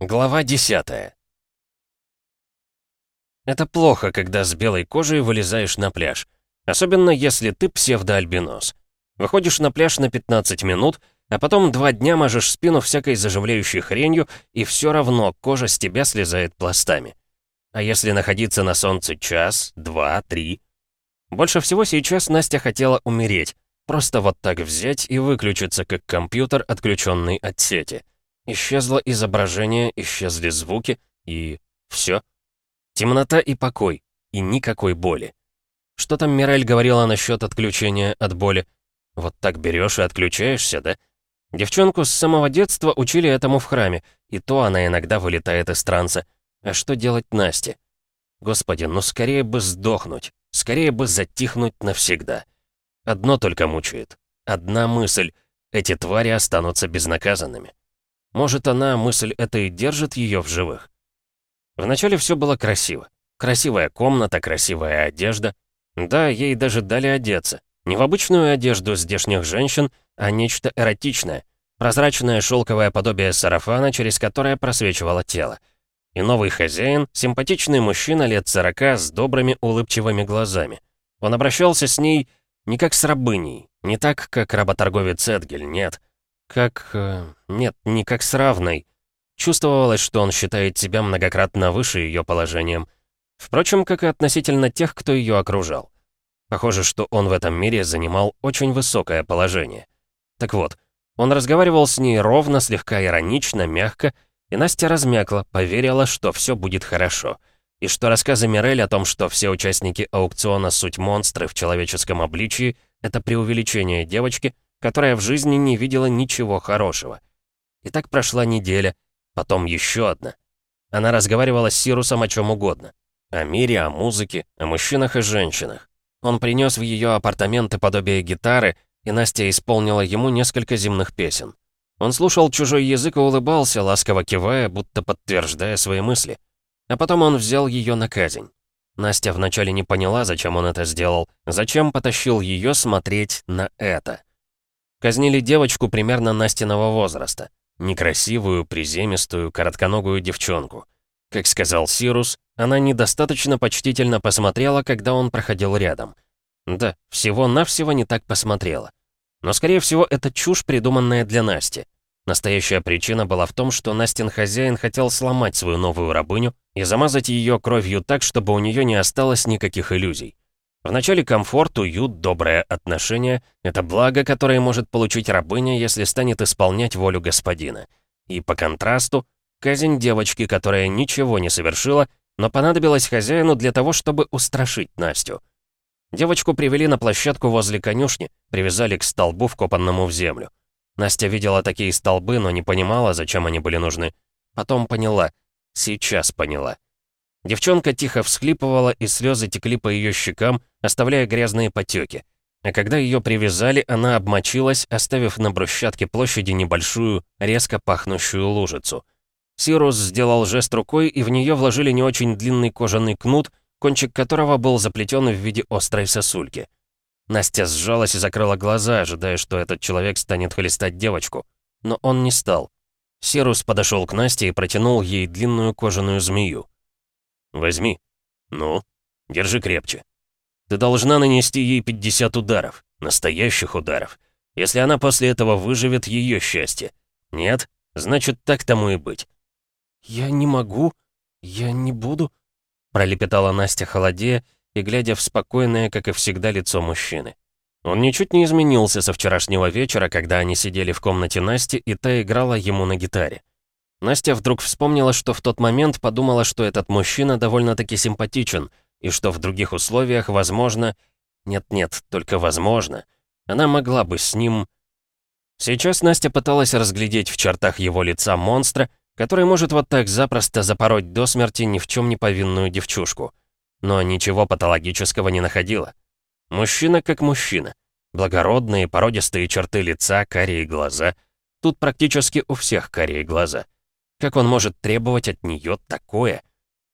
Глава 10 Это плохо, когда с белой кожей вылезаешь на пляж. Особенно если ты псевдоальбинос. Выходишь на пляж на 15 минут, а потом два дня мажешь спину всякой заживляющей хренью, и все равно кожа с тебя слезает пластами. А если находиться на солнце час, два, три? Больше всего сейчас Настя хотела умереть. Просто вот так взять и выключиться, как компьютер, отключенный от сети. Исчезло изображение, исчезли звуки, и... все. Темнота и покой, и никакой боли. Что там Мирель говорила насчет отключения от боли? Вот так берешь и отключаешься, да? Девчонку с самого детства учили этому в храме, и то она иногда вылетает из транса. А что делать Насте? Господи, ну скорее бы сдохнуть, скорее бы затихнуть навсегда. Одно только мучает. Одна мысль. Эти твари останутся безнаказанными. Может, она, мысль эта и держит ее в живых? Вначале все было красиво. Красивая комната, красивая одежда. Да, ей даже дали одеться. Не в обычную одежду здешних женщин, а нечто эротичное. Прозрачное шелковое подобие сарафана, через которое просвечивало тело. И новый хозяин, симпатичный мужчина лет сорока с добрыми улыбчивыми глазами. Он обращался с ней не как с рабыней, не так, как работорговец Эдгель, нет. Как... Э, нет, не как с равной. Чувствовалось, что он считает себя многократно выше ее положением. Впрочем, как и относительно тех, кто ее окружал. Похоже, что он в этом мире занимал очень высокое положение. Так вот, он разговаривал с ней ровно, слегка иронично, мягко, и Настя размякла, поверила, что все будет хорошо. И что рассказы Мирель о том, что все участники аукциона суть монстры в человеческом обличии, это преувеличение девочки — которая в жизни не видела ничего хорошего. И так прошла неделя, потом еще одна. Она разговаривала с Сирусом о чем угодно. О мире, о музыке, о мужчинах и женщинах. Он принес в ее апартаменты подобие гитары, и Настя исполнила ему несколько земных песен. Он слушал чужой язык и улыбался, ласково кивая, будто подтверждая свои мысли. А потом он взял ее на казнь. Настя вначале не поняла, зачем он это сделал, зачем потащил ее смотреть на это. Казнили девочку примерно Настиного возраста. Некрасивую, приземистую, коротконогую девчонку. Как сказал Сирус, она недостаточно почтительно посмотрела, когда он проходил рядом. Да, всего-навсего не так посмотрела. Но, скорее всего, это чушь, придуманная для Насти. Настоящая причина была в том, что Настин хозяин хотел сломать свою новую рабыню и замазать ее кровью так, чтобы у нее не осталось никаких иллюзий. Вначале комфорт, уют, доброе отношение — это благо, которое может получить рабыня, если станет исполнять волю господина. И по контрасту, казнь девочки, которая ничего не совершила, но понадобилась хозяину для того, чтобы устрашить Настю. Девочку привели на площадку возле конюшни, привязали к столбу, вкопанному в землю. Настя видела такие столбы, но не понимала, зачем они были нужны. Потом поняла. Сейчас поняла. Девчонка тихо всхлипывала, и слезы текли по ее щекам, оставляя грязные потеки. А когда ее привязали, она обмочилась, оставив на брусчатке площади небольшую, резко пахнущую лужицу. Сирус сделал жест рукой, и в нее вложили не очень длинный кожаный кнут, кончик которого был заплетен в виде острой сосульки. Настя сжалась и закрыла глаза, ожидая, что этот человек станет хлестать девочку. Но он не стал. Сирус подошел к Насте и протянул ей длинную кожаную змею. «Возьми. Ну, держи крепче. Ты должна нанести ей 50 ударов, настоящих ударов. Если она после этого выживет, ее счастье. Нет? Значит, так тому и быть». «Я не могу. Я не буду», — пролепетала Настя холодея и глядя в спокойное, как и всегда, лицо мужчины. Он ничуть не изменился со вчерашнего вечера, когда они сидели в комнате Насти, и та играла ему на гитаре. Настя вдруг вспомнила, что в тот момент подумала, что этот мужчина довольно-таки симпатичен, и что в других условиях, возможно... Нет-нет, только возможно. Она могла бы с ним... Сейчас Настя пыталась разглядеть в чертах его лица монстра, который может вот так запросто запороть до смерти ни в чем не повинную девчушку. Но ничего патологического не находила. Мужчина как мужчина. Благородные, породистые черты лица, карие глаза. Тут практически у всех карие глаза. Как он может требовать от нее такое?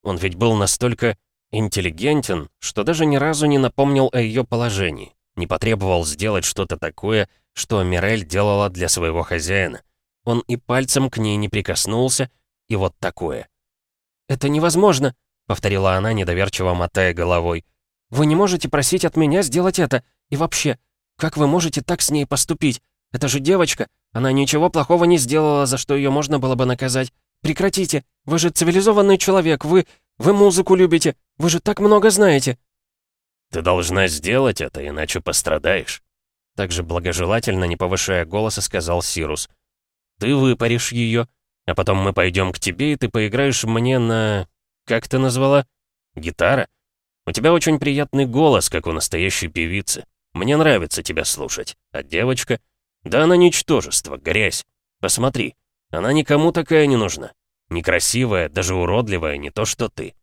Он ведь был настолько интеллигентен, что даже ни разу не напомнил о ее положении, не потребовал сделать что-то такое, что Мирель делала для своего хозяина. Он и пальцем к ней не прикоснулся, и вот такое. «Это невозможно», — повторила она, недоверчиво мотая головой. «Вы не можете просить от меня сделать это. И вообще, как вы можете так с ней поступить? Это же девочка. Она ничего плохого не сделала, за что ее можно было бы наказать. Прекратите. Вы же цивилизованный человек. Вы... Вы музыку любите. Вы же так много знаете». «Ты должна сделать это, иначе пострадаешь». Также благожелательно, не повышая голоса, сказал Сирус. «Ты выпаришь ее, а потом мы пойдем к тебе, и ты поиграешь мне на... Как ты назвала? Гитара? У тебя очень приятный голос, как у настоящей певицы. Мне нравится тебя слушать. А девочка? Да она ничтожество, грязь. Посмотри, она никому такая не нужна. Некрасивая, даже уродливая, не то что ты.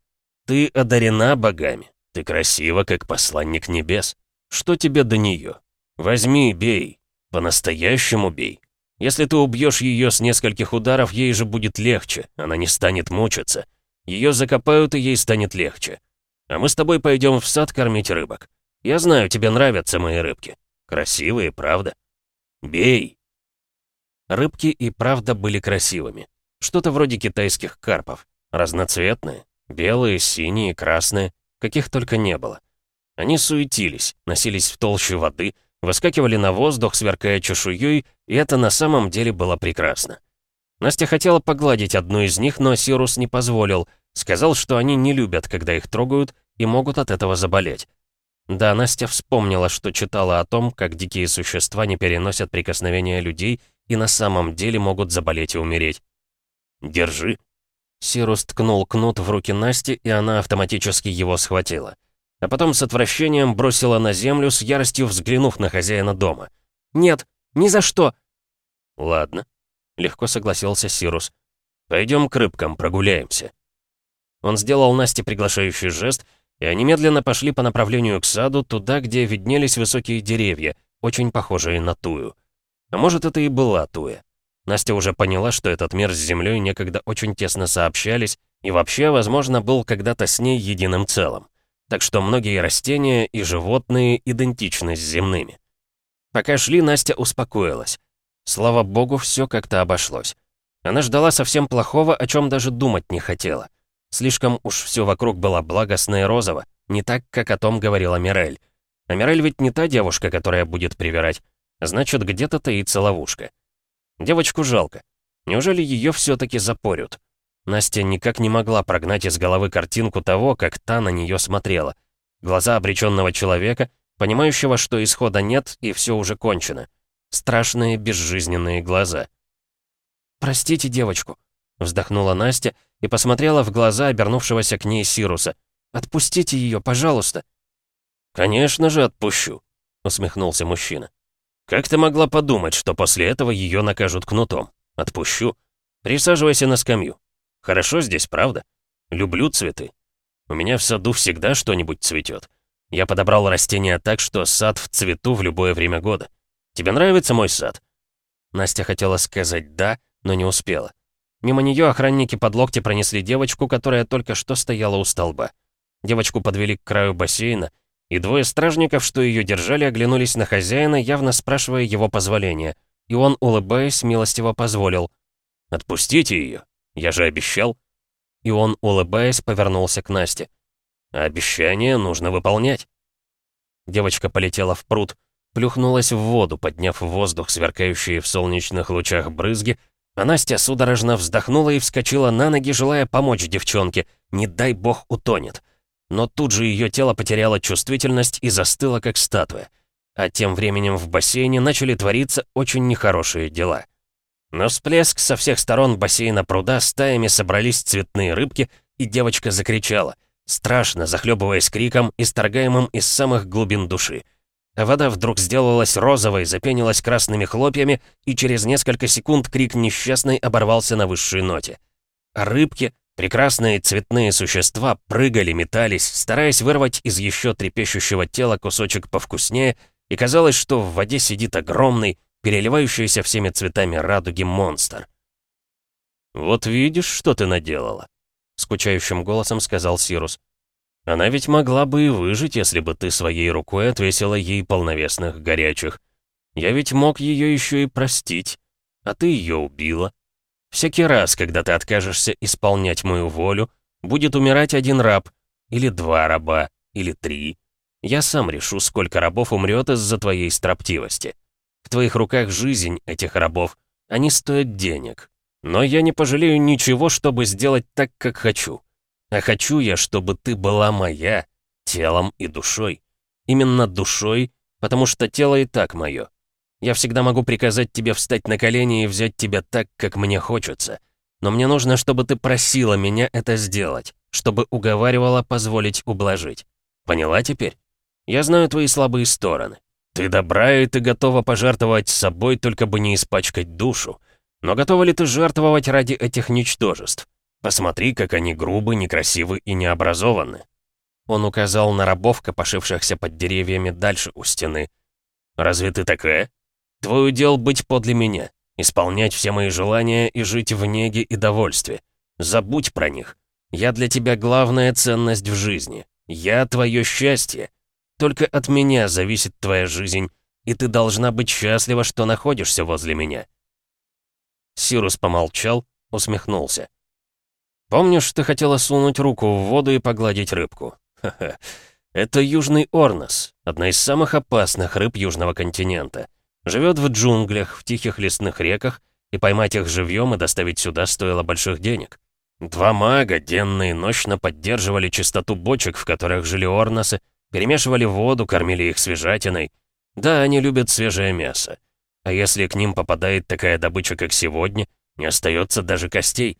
Ты одарена богами. Ты красива, как посланник небес. Что тебе до нее? Возьми и бей. По-настоящему бей. Если ты убьешь ее с нескольких ударов, ей же будет легче, она не станет мучиться. Ее закопают, и ей станет легче. А мы с тобой пойдем в сад кормить рыбок. Я знаю, тебе нравятся мои рыбки. Красивые, правда? Бей!» Рыбки и правда были красивыми. Что-то вроде китайских карпов. Разноцветные. Белые, синие, красные. Каких только не было. Они суетились, носились в толще воды, выскакивали на воздух, сверкая чешуей, и это на самом деле было прекрасно. Настя хотела погладить одну из них, но Сирус не позволил. Сказал, что они не любят, когда их трогают, и могут от этого заболеть. Да, Настя вспомнила, что читала о том, как дикие существа не переносят прикосновения людей и на самом деле могут заболеть и умереть. «Держи». Сирус ткнул кнут в руки Насти, и она автоматически его схватила а потом с отвращением бросила на землю, с яростью взглянув на хозяина дома. «Нет, ни за что!» «Ладно», — легко согласился Сирус. «Пойдем к рыбкам, прогуляемся». Он сделал Насте приглашающий жест, и они медленно пошли по направлению к саду, туда, где виднелись высокие деревья, очень похожие на тую. А может, это и была туя. Настя уже поняла, что этот мир с Землей некогда очень тесно сообщались, и вообще, возможно, был когда-то с ней единым целым так что многие растения и животные идентичны с земными. Пока шли, Настя успокоилась. Слава богу, все как-то обошлось. Она ждала совсем плохого, о чем даже думать не хотела. Слишком уж все вокруг было благостно и розово, не так, как о том говорила Мирель. А Мирель ведь не та девушка, которая будет привирать. Значит, где-то таится ловушка. Девочку жалко. Неужели ее все-таки запорют? Настя никак не могла прогнать из головы картинку того, как та на нее смотрела. Глаза обреченного человека, понимающего, что исхода нет и все уже кончено. Страшные безжизненные глаза. «Простите девочку», — вздохнула Настя и посмотрела в глаза обернувшегося к ней Сируса. «Отпустите ее, пожалуйста». «Конечно же отпущу», — усмехнулся мужчина. «Как ты могла подумать, что после этого ее накажут кнутом? Отпущу. Присаживайся на скамью. Хорошо здесь, правда? Люблю цветы. У меня в саду всегда что-нибудь цветет. Я подобрал растения так, что сад в цвету в любое время года. Тебе нравится мой сад?» Настя хотела сказать «да», но не успела. Мимо нее охранники под локти пронесли девочку, которая только что стояла у столба. Девочку подвели к краю бассейна, и двое стражников, что ее держали, оглянулись на хозяина, явно спрашивая его позволения. И он, улыбаясь, милостиво позволил. «Отпустите ее. Я же обещал». И он, улыбаясь, повернулся к Насте. обещание нужно выполнять». Девочка полетела в пруд, плюхнулась в воду, подняв в воздух сверкающие в солнечных лучах брызги, а Настя судорожно вздохнула и вскочила на ноги, желая помочь девчонке. Не дай бог утонет. Но тут же ее тело потеряло чувствительность и застыло, как статуя. А тем временем в бассейне начали твориться очень нехорошие дела. Но всплеск со всех сторон бассейна пруда стаями собрались цветные рыбки, и девочка закричала, страшно захлебываясь криком, исторгаемым из самых глубин души. А вода вдруг сделалась розовой, запенилась красными хлопьями, и через несколько секунд крик несчастный оборвался на высшей ноте. А рыбки, прекрасные цветные существа, прыгали, метались, стараясь вырвать из еще трепещущего тела кусочек повкуснее, и казалось, что в воде сидит огромный, переливающийся всеми цветами радуги монстр. «Вот видишь, что ты наделала», — скучающим голосом сказал Сирус. «Она ведь могла бы и выжить, если бы ты своей рукой отвесила ей полновесных горячих. Я ведь мог ее еще и простить, а ты ее убила. Всякий раз, когда ты откажешься исполнять мою волю, будет умирать один раб, или два раба, или три. Я сам решу, сколько рабов умрет из-за твоей строптивости. В твоих руках жизнь этих рабов, они стоят денег. Но я не пожалею ничего, чтобы сделать так, как хочу. А хочу я, чтобы ты была моя, телом и душой. Именно душой, потому что тело и так мое. Я всегда могу приказать тебе встать на колени и взять тебя так, как мне хочется. Но мне нужно, чтобы ты просила меня это сделать, чтобы уговаривала позволить ублажить. Поняла теперь? Я знаю твои слабые стороны. Ты добра, и ты готова пожертвовать собой, только бы не испачкать душу. Но готова ли ты жертвовать ради этих ничтожеств? Посмотри, как они грубы, некрасивы и необразованы. Он указал на рабов, копошившихся под деревьями дальше у стены. «Разве ты такая? Твой удел быть подле меня, исполнять все мои желания и жить в неге и довольстве. Забудь про них. Я для тебя главная ценность в жизни. Я твое счастье. Только от меня зависит твоя жизнь, и ты должна быть счастлива, что находишься возле меня». Сирус помолчал, усмехнулся. «Помнишь, ты хотела сунуть руку в воду и погладить рыбку? Ха-ха. Это южный орнос, одна из самых опасных рыб южного континента. Живет в джунглях, в тихих лесных реках, и поймать их живьем и доставить сюда стоило больших денег. Два мага денно и ночно поддерживали чистоту бочек, в которых жили орносы, перемешивали воду, кормили их свежатиной. Да, они любят свежее мясо. А если к ним попадает такая добыча, как сегодня, не остается даже костей.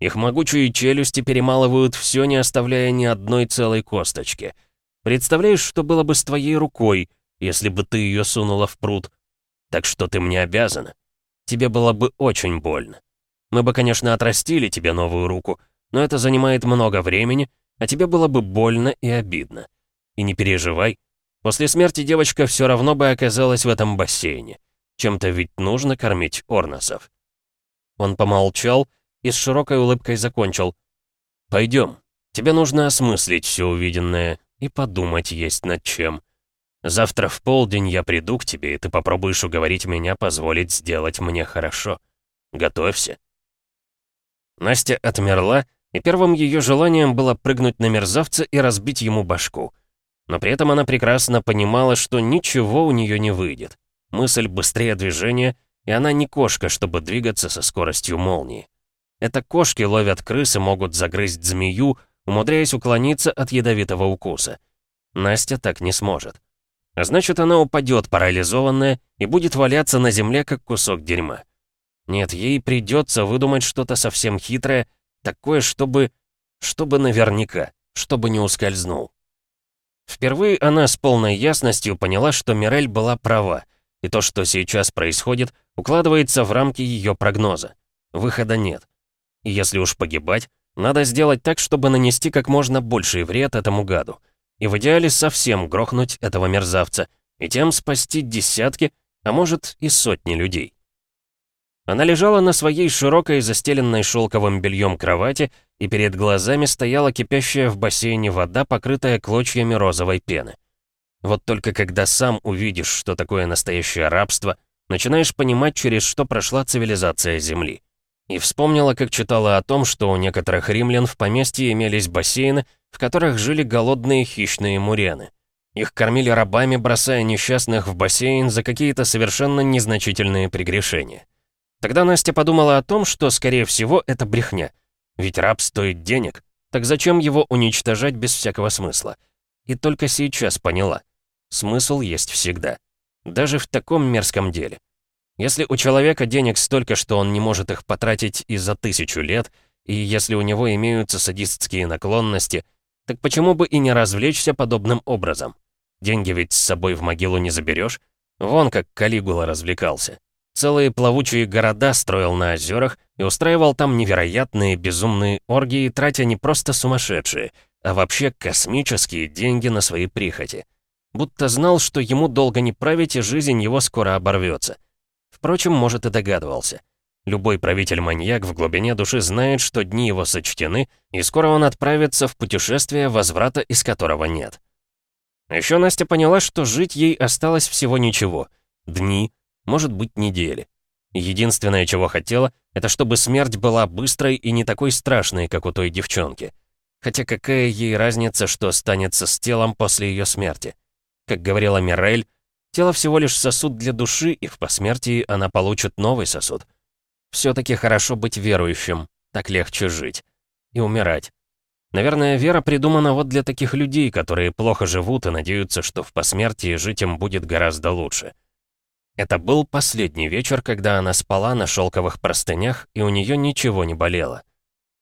Их могучие челюсти перемалывают все, не оставляя ни одной целой косточки. Представляешь, что было бы с твоей рукой, если бы ты ее сунула в пруд? Так что ты мне обязана. Тебе было бы очень больно. Мы бы, конечно, отрастили тебе новую руку, но это занимает много времени, а тебе было бы больно и обидно. И не переживай, после смерти девочка все равно бы оказалась в этом бассейне. Чем-то ведь нужно кормить орносов. Он помолчал и с широкой улыбкой закончил. «Пойдем. Тебе нужно осмыслить все увиденное и подумать есть над чем. Завтра в полдень я приду к тебе, и ты попробуешь уговорить меня позволить сделать мне хорошо. Готовься». Настя отмерла, и первым ее желанием было прыгнуть на мерзавца и разбить ему башку. Но при этом она прекрасно понимала, что ничего у нее не выйдет. Мысль быстрее движения, и она не кошка, чтобы двигаться со скоростью молнии. Это кошки ловят крыс и могут загрызть змею, умудряясь уклониться от ядовитого укуса. Настя так не сможет. А значит, она упадет парализованная и будет валяться на земле, как кусок дерьма. Нет, ей придется выдумать что-то совсем хитрое, такое, чтобы... чтобы наверняка, чтобы не ускользнул. Впервые она с полной ясностью поняла, что Мирель была права, и то, что сейчас происходит, укладывается в рамки ее прогноза. Выхода нет. И если уж погибать, надо сделать так, чтобы нанести как можно больший вред этому гаду. И в идеале совсем грохнуть этого мерзавца, и тем спасти десятки, а может и сотни людей. Она лежала на своей широкой, застеленной шелковым бельем кровати, и перед глазами стояла кипящая в бассейне вода, покрытая клочьями розовой пены. Вот только когда сам увидишь, что такое настоящее рабство, начинаешь понимать, через что прошла цивилизация Земли. И вспомнила, как читала о том, что у некоторых римлян в поместье имелись бассейны, в которых жили голодные хищные мурены. Их кормили рабами, бросая несчастных в бассейн за какие-то совершенно незначительные прегрешения. Тогда Настя подумала о том, что, скорее всего, это брехня. Ведь раб стоит денег, так зачем его уничтожать без всякого смысла? И только сейчас поняла. Смысл есть всегда. Даже в таком мерзком деле. Если у человека денег столько, что он не может их потратить и за тысячу лет, и если у него имеются садистские наклонности, так почему бы и не развлечься подобным образом? Деньги ведь с собой в могилу не заберешь. Вон как Калигула развлекался. Целые плавучие города строил на озерах и устраивал там невероятные безумные оргии, тратя не просто сумасшедшие, а вообще космические деньги на свои прихоти. Будто знал, что ему долго не править и жизнь его скоро оборвется. Впрочем, может и догадывался. Любой правитель-маньяк в глубине души знает, что дни его сочтены, и скоро он отправится в путешествие, возврата из которого нет. Еще Настя поняла, что жить ей осталось всего ничего. Дни, может быть, недели. Единственное, чего хотела, это чтобы смерть была быстрой и не такой страшной, как у той девчонки. Хотя какая ей разница, что станется с телом после ее смерти? Как говорила Мирель, тело всего лишь сосуд для души, и в посмертии она получит новый сосуд. все таки хорошо быть верующим, так легче жить. И умирать. Наверное, вера придумана вот для таких людей, которые плохо живут и надеются, что в посмертии жить им будет гораздо лучше. Это был последний вечер, когда она спала на шелковых простынях, и у нее ничего не болело.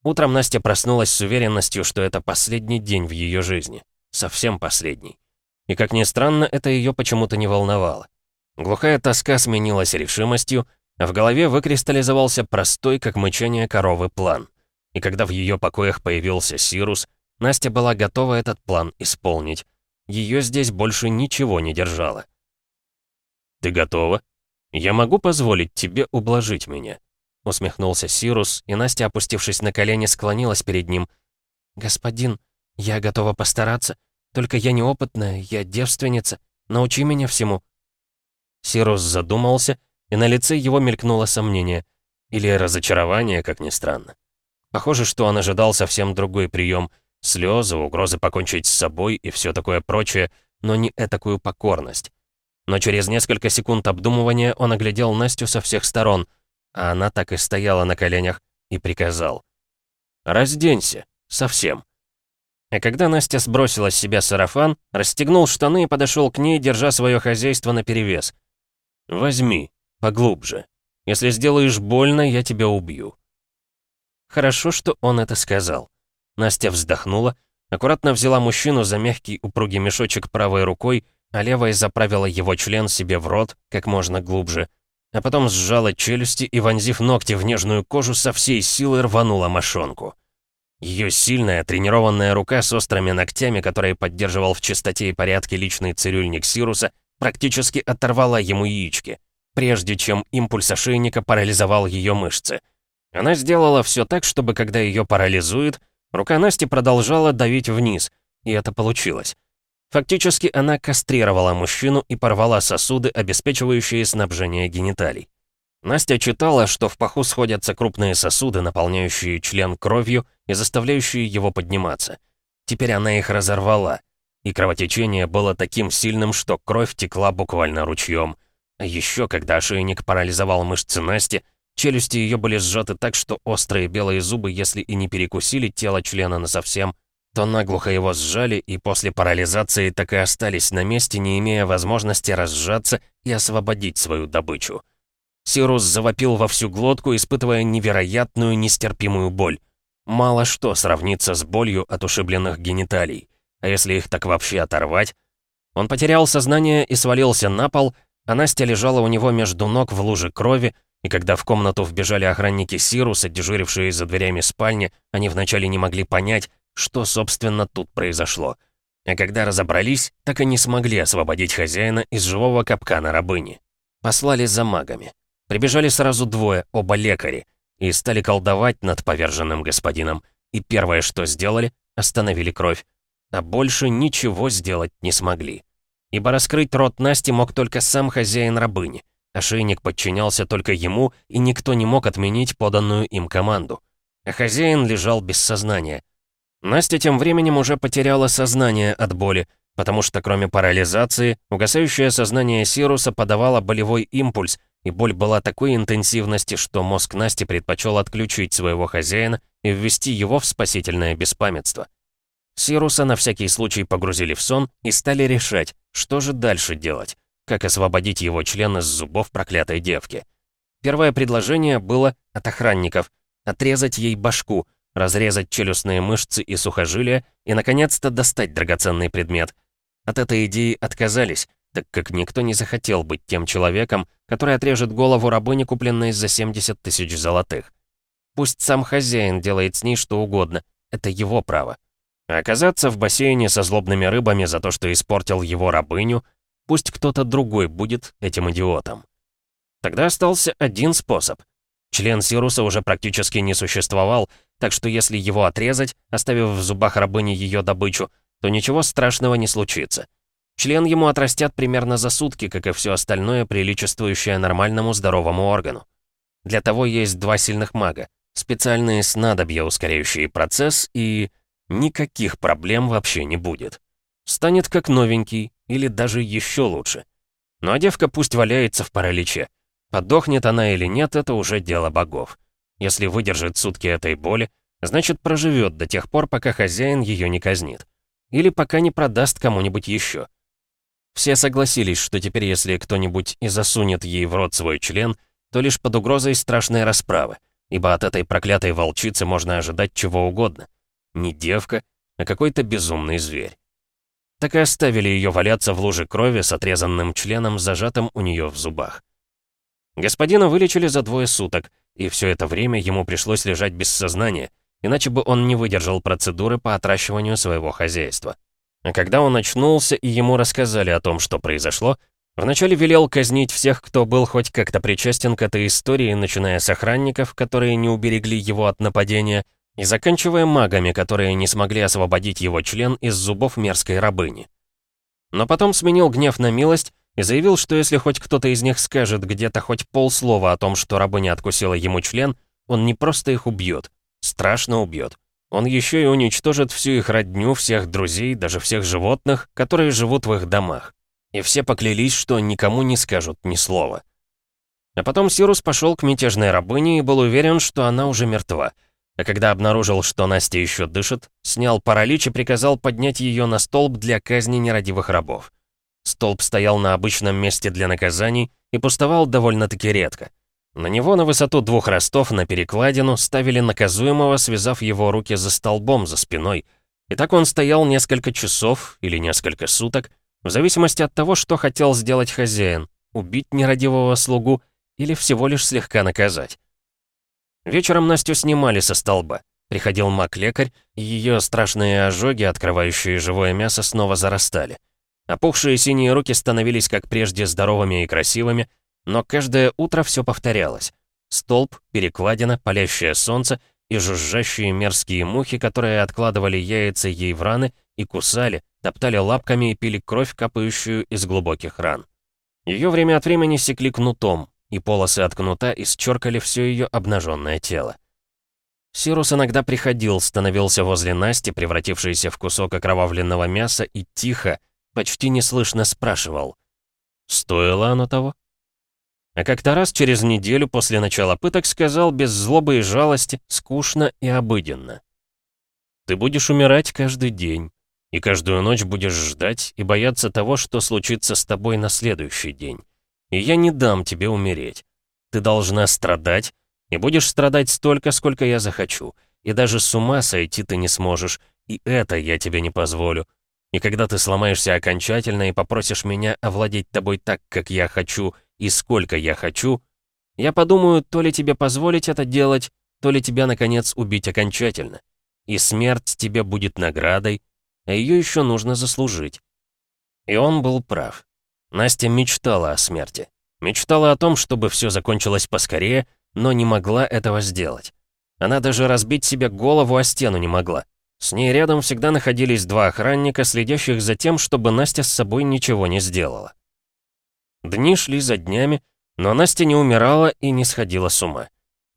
Утром Настя проснулась с уверенностью, что это последний день в ее жизни. Совсем последний. И как ни странно, это ее почему-то не волновало. Глухая тоска сменилась решимостью, а в голове выкристаллизовался простой, как мычание коровы, план. И когда в ее покоях появился Сирус, Настя была готова этот план исполнить. Ее здесь больше ничего не держало. «Ты готова? Я могу позволить тебе ублажить меня?» Усмехнулся Сирус, и Настя, опустившись на колени, склонилась перед ним. «Господин, я готова постараться. Только я неопытная, я девственница. Научи меня всему». Сирус задумался, и на лице его мелькнуло сомнение. Или разочарование, как ни странно. Похоже, что он ожидал совсем другой прием. Слезы, угрозы покончить с собой и все такое прочее, но не этакую покорность. Но через несколько секунд обдумывания он оглядел Настю со всех сторон — а она так и стояла на коленях, и приказал. «Разденься. Совсем». А когда Настя сбросила с себя сарафан, расстегнул штаны и подошел к ней, держа свое хозяйство наперевес. «Возьми, поглубже. Если сделаешь больно, я тебя убью». Хорошо, что он это сказал. Настя вздохнула, аккуратно взяла мужчину за мягкий упругий мешочек правой рукой, а левой заправила его член себе в рот как можно глубже а потом сжала челюсти и, вонзив ногти в нежную кожу, со всей силы рванула мошонку. Ее сильная, тренированная рука с острыми ногтями, которые поддерживал в чистоте и порядке личный цирюльник Сируса, практически оторвала ему яички, прежде чем импульс ошейника парализовал ее мышцы. Она сделала все так, чтобы, когда ее парализует, рука Насти продолжала давить вниз, и это получилось. Фактически она кастрировала мужчину и порвала сосуды, обеспечивающие снабжение гениталий. Настя читала, что в паху сходятся крупные сосуды, наполняющие член кровью и заставляющие его подниматься. Теперь она их разорвала, и кровотечение было таким сильным, что кровь текла буквально ручьем. А еще, когда ошейник парализовал мышцы Насти, челюсти ее были сжаты так, что острые белые зубы, если и не перекусили тело члена насовсем, то наглухо его сжали и после парализации так и остались на месте, не имея возможности разжаться и освободить свою добычу. Сирус завопил во всю глотку, испытывая невероятную, нестерпимую боль. Мало что сравнится с болью от ушибленных гениталий. А если их так вообще оторвать? Он потерял сознание и свалился на пол, а Настя лежала у него между ног в луже крови, и когда в комнату вбежали охранники Сируса, дежурившие за дверями спальни, они вначале не могли понять, что, собственно, тут произошло. А когда разобрались, так и не смогли освободить хозяина из живого капкана рабыни. Послали за магами. Прибежали сразу двое, оба лекари, и стали колдовать над поверженным господином. И первое, что сделали, остановили кровь. А больше ничего сделать не смогли. Ибо раскрыть рот Насти мог только сам хозяин рабыни. Ошейник подчинялся только ему, и никто не мог отменить поданную им команду. А хозяин лежал без сознания. Настя тем временем уже потеряла сознание от боли, потому что кроме парализации, угасающее сознание Сируса подавало болевой импульс, и боль была такой интенсивности, что мозг Насти предпочел отключить своего хозяина и ввести его в спасительное беспамятство. Сируса на всякий случай погрузили в сон и стали решать, что же дальше делать, как освободить его член из зубов проклятой девки. Первое предложение было от охранников — отрезать ей башку — разрезать челюстные мышцы и сухожилия и, наконец-то, достать драгоценный предмет. От этой идеи отказались, так как никто не захотел быть тем человеком, который отрежет голову рабыни, купленной за 70 тысяч золотых. Пусть сам хозяин делает с ней что угодно, это его право. А оказаться в бассейне со злобными рыбами за то, что испортил его рабыню, пусть кто-то другой будет этим идиотом. Тогда остался один способ. Член Сируса уже практически не существовал, так что если его отрезать, оставив в зубах рабыни ее добычу, то ничего страшного не случится. Член ему отрастят примерно за сутки, как и все остальное, приличествующее нормальному здоровому органу. Для того есть два сильных мага. Специальные снадобья, ускоряющие процесс, и... Никаких проблем вообще не будет. Станет как новенький, или даже еще лучше. Ну а девка пусть валяется в параличе. Подохнет она или нет, это уже дело богов. Если выдержит сутки этой боли, значит проживет до тех пор, пока хозяин ее не казнит. Или пока не продаст кому-нибудь еще. Все согласились, что теперь если кто-нибудь и засунет ей в рот свой член, то лишь под угрозой страшной расправы, ибо от этой проклятой волчицы можно ожидать чего угодно. Не девка, а какой-то безумный зверь. Так и оставили ее валяться в луже крови с отрезанным членом, зажатым у нее в зубах. Господина вылечили за двое суток, и все это время ему пришлось лежать без сознания, иначе бы он не выдержал процедуры по отращиванию своего хозяйства. А когда он очнулся и ему рассказали о том, что произошло, вначале велел казнить всех, кто был хоть как-то причастен к этой истории, начиная с охранников, которые не уберегли его от нападения, и заканчивая магами, которые не смогли освободить его член из зубов мерзкой рабыни. Но потом сменил гнев на милость и заявил, что если хоть кто-то из них скажет где-то хоть полслова о том, что рабыня откусила ему член, он не просто их убьет, страшно убьет. Он еще и уничтожит всю их родню, всех друзей, даже всех животных, которые живут в их домах. И все поклялись, что никому не скажут ни слова. А потом Сирус пошел к мятежной рабыне и был уверен, что она уже мертва — а когда обнаружил, что Настя еще дышит, снял паралич и приказал поднять ее на столб для казни нерадивых рабов. Столб стоял на обычном месте для наказаний и пустовал довольно-таки редко. На него на высоту двух ростов на перекладину ставили наказуемого, связав его руки за столбом за спиной. И так он стоял несколько часов или несколько суток, в зависимости от того, что хотел сделать хозяин — убить нерадивого слугу или всего лишь слегка наказать. Вечером Настю снимали со столба. Приходил маг-лекарь, и ее страшные ожоги, открывающие живое мясо, снова зарастали. Опухшие синие руки становились, как прежде, здоровыми и красивыми, но каждое утро все повторялось. Столб, перекладина, палящее солнце и жужжащие мерзкие мухи, которые откладывали яйца ей в раны и кусали, топтали лапками и пили кровь, капающую из глубоких ран. Ее время от времени секли кнутом, и полосы от кнута исчеркали все ее обнаженное тело. Сирус иногда приходил, становился возле Насти, превратившейся в кусок окровавленного мяса, и тихо, почти неслышно спрашивал. «Стоило оно того?» А как-то раз через неделю после начала пыток сказал без злобы и жалости, скучно и обыденно. «Ты будешь умирать каждый день, и каждую ночь будешь ждать и бояться того, что случится с тобой на следующий день. И я не дам тебе умереть. Ты должна страдать, и будешь страдать столько, сколько я захочу. И даже с ума сойти ты не сможешь, и это я тебе не позволю. И когда ты сломаешься окончательно и попросишь меня овладеть тобой так, как я хочу, и сколько я хочу, я подумаю, то ли тебе позволить это делать, то ли тебя, наконец, убить окончательно. И смерть тебе будет наградой, а ее еще нужно заслужить. И он был прав. Настя мечтала о смерти. Мечтала о том, чтобы все закончилось поскорее, но не могла этого сделать. Она даже разбить себе голову о стену не могла. С ней рядом всегда находились два охранника, следящих за тем, чтобы Настя с собой ничего не сделала. Дни шли за днями, но Настя не умирала и не сходила с ума.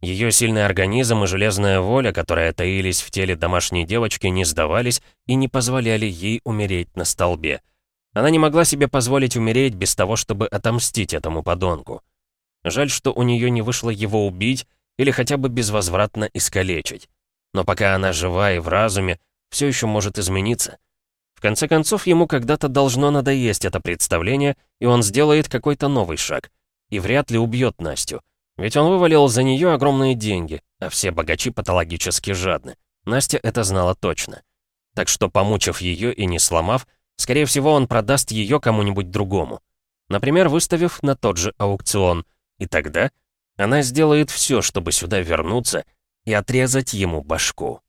Ее сильный организм и железная воля, которые таились в теле домашней девочки, не сдавались и не позволяли ей умереть на столбе. Она не могла себе позволить умереть без того, чтобы отомстить этому подонку. Жаль, что у нее не вышло его убить или хотя бы безвозвратно искалечить. Но пока она жива и в разуме, все еще может измениться. В конце концов, ему когда-то должно надоесть это представление, и он сделает какой-то новый шаг. И вряд ли убьет Настю. Ведь он вывалил за нее огромные деньги, а все богачи патологически жадны. Настя это знала точно. Так что, помучив ее и не сломав, Скорее всего, он продаст ее кому-нибудь другому. Например, выставив на тот же аукцион. И тогда она сделает все, чтобы сюда вернуться и отрезать ему башку.